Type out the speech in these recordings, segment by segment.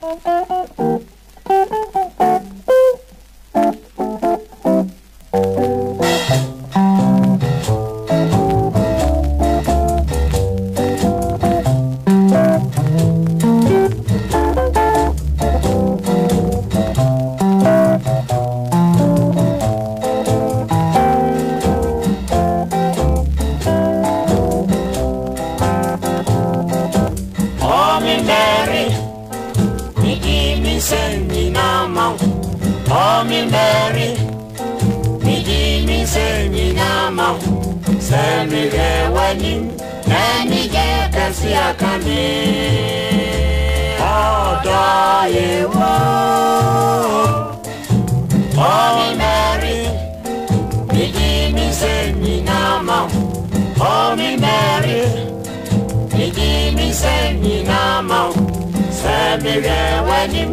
Música miseni nama Tommy Mary Niji miseni nama Semi gewani Nemi gekasi akami Oda wo. Tommy Mary Niji miseni nama Tommy Mary Niji miseni nama merɛ w'anim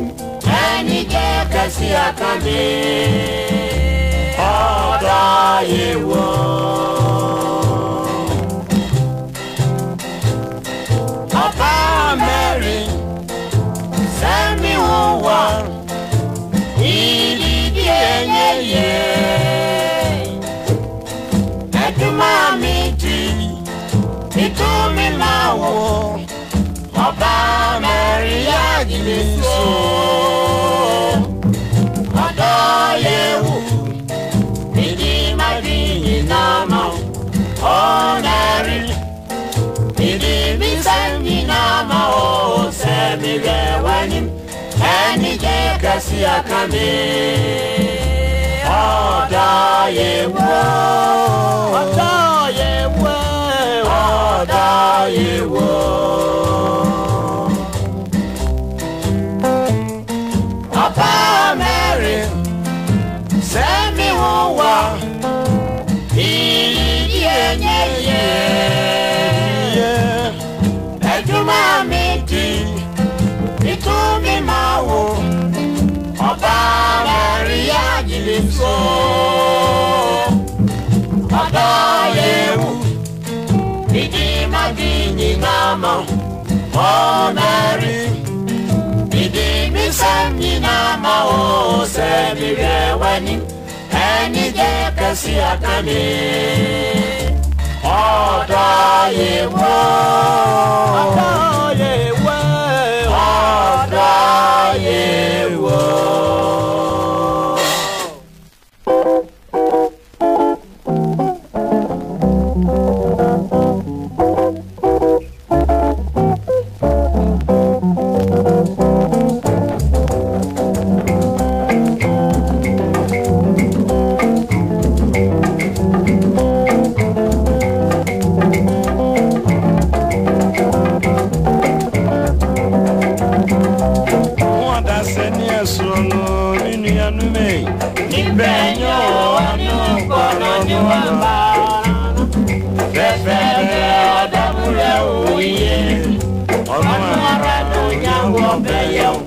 anigye kɛse aka me ɔdɔ yewo Oh, ọ̀dọ̀ Yehu ìdí má bí iná mọ́ ọ̀nàrí ìdí mi sẹ́mi yé yé ẹ̀dùnmọ́ mi di ikú mi máa wò ọba Màríà àjìlè so ọ̀dọ́ ewu ìdí magi nyina mọ́ ọ mẹ́rin ìdí mi sẹ́m nyina mọ́ ọ sẹ́mi rẹ̀ wẹ́ni ẹni jẹ́ kẹ́sì àkàmì ọ̀dọ̀ yìí fẹ́fẹ́rẹ́ ọ̀dàmúrẹ́ òye ọdún ara yà wọ bẹ́yẹ̀ o.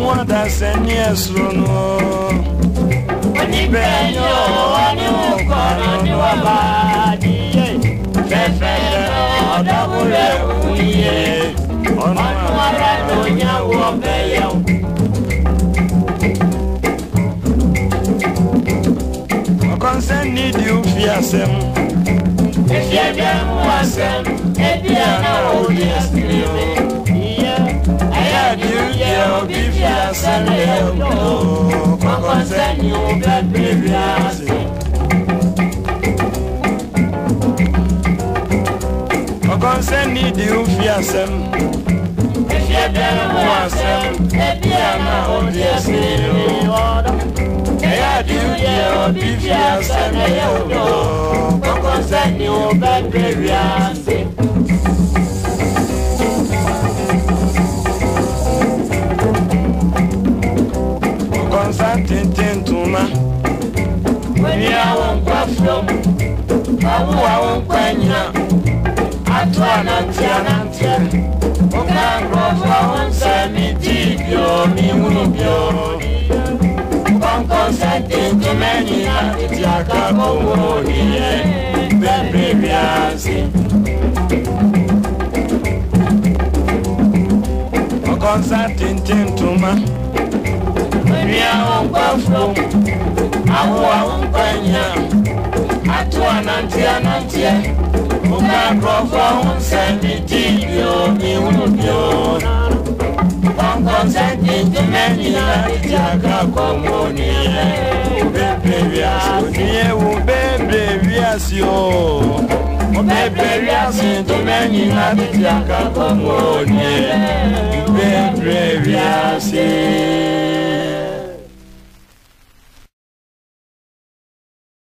wọ́n dasẹ̀ ní ẹ̀sùn nù oníbẹ̀ ni ó wà ní òkọ̀ọ̀nà ni wọ́n bá a díyẹ̀ fẹ́fẹ́rẹ́ ọ̀dàmúrẹ́ òye. nsa nidi ofi asɛm ebi ebia mu asɛm ebi ana odi asiri o ayé adi oye obi fi asa lé o kɔkɔ nsa ni o bɛ biri bi ase. kɔkɔ nsa nidi ofi asɛm ebi ebia mu ebi ana odi asiri o eyadiuye obivia sẹmẹyẹ odo kọkọ sẹni o bẹ bẹrẹ ase. kọnsa tenten tuma. wẹ́ni àwọn nǹkan fún awu àwọn nǹkan nyina ato anante anante ọ̀ka nkurọ̀fọ̀ àwọn nsẹ́mi dì bí Kumenya tiaka kumohie bebri biasi Okonsa tintin tuma Mia onkwa fum Awa onkwanya Atua nantia nantia Mumba krofo unse niti Yo ni unubio Nana Consenting to many like Jaka Komuni. Ubebrevias, ubebrevias, yo. Oh. Ubebrevias into many O Jaka Komuni. Ubebrevias, yeah.